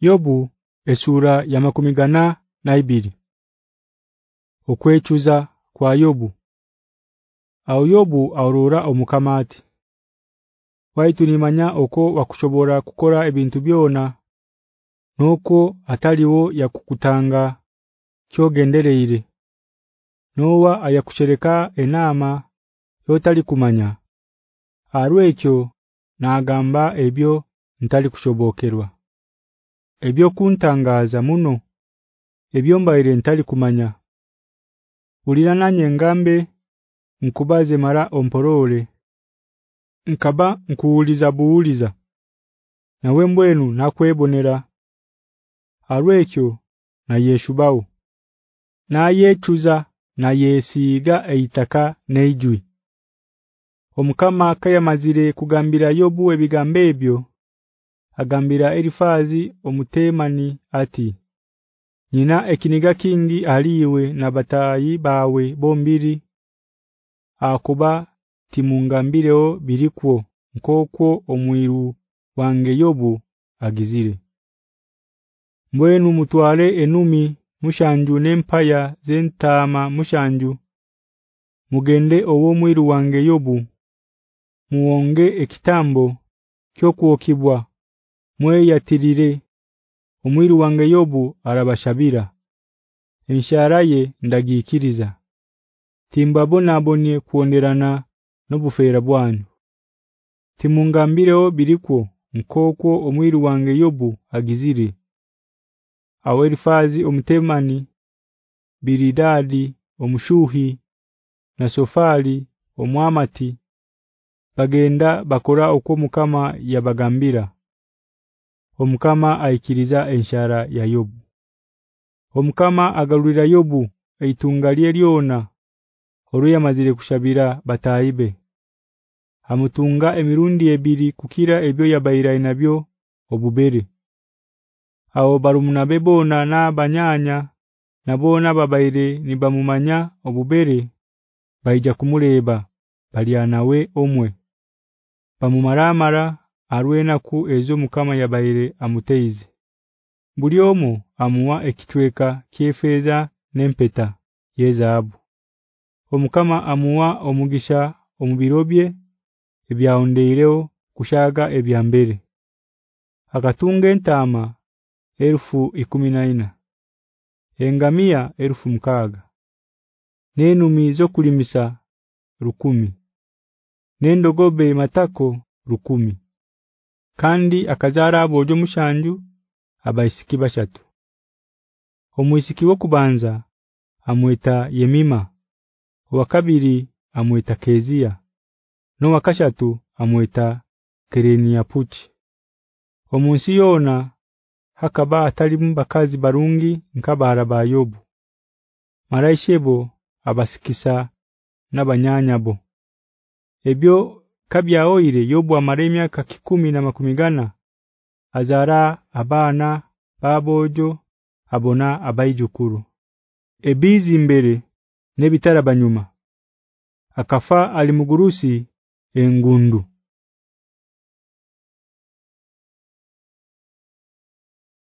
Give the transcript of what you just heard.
Yobu esura ya makumi gana na ibiri Okwechuza kwa Yobu Au Yobu aurora omukamati Waitu ni manya oko wakushobora kukora ebintu byona nuko ataliwo ya kukutanga kyogendereere Nowa ayakushereka enama yotali kumanya Arwekyo naagamba ebyo ntali kushobokerwa ebyo kuntangaza muno ebyo mbaire ntali kumanya ulirana nyengambe nkubaze mara omporole nkaba nkuuliza buuliza na wembwenu nakwebonera arwekyo na yeshubau na yechuza na yesiga eitaka neijwi omkama kaya mazire kugambira yobu ebigambe ebyo agambira erifazi omutemani ati nina ekiniga kingi aliwe na batayi bawe bombiri akuba timungambireo birikwo nkokwo omwiru wange yobu agizire mwenu mutware enumi mushanju nempaya zentama mushanju mugende owo mwiru wange yobu muonge ekitambo kyokuokibwa mweyatirire omwiru wange yobu arabashabira ye ndagikiriza timbabonabonye kuonerana nobufera bwanyu timungambireho birikwo nkoko omwiru wange yobu agizire awerifazi omutemani biridadi omushuhi na sofali omwamati bagenda bakora okwo mukama yabagambira omukama aikiriza enshara ya yobu omukama agalurira yobu aitungalie lyona oruya mazire kushabira bataibe amutunga emirundi ebiri kukira ebyo yabaira inabyo obubere Aho barumuna bebona na banyanya nabona babaire nibamumanya obubere baija kumuleba baliana we omwe bamumaramara arwenaku ezo mukama yabaire amuteize buli omu amuwa ekitweka kyefeza nempeta yezaabu omukama amuwa omugisha omubirobye ebyaondeireo kushaga ebyambere akatunga entama elfu ikumina engamia elfu mkaga nenu mizo kulimisa rukumi nendogobe matako rukumi 10 kandi akazara abojo mushanju abaisiki bashatu omwisiki wo kubanza amweta Yemima wakabiri amweta Kezia no wakashatu amweta Kereniapuchi omunsi yona hakaba atali mbakazi barungi nkabara bayobu maraishebo abasikisa nabanyanyabo ebyo kabya oire yobu amara emyaka kikumi na makumi gana azara abana babojo abona abayijukuru ebizi mbere n'ebitara banyuma akafa alimugurusi engundu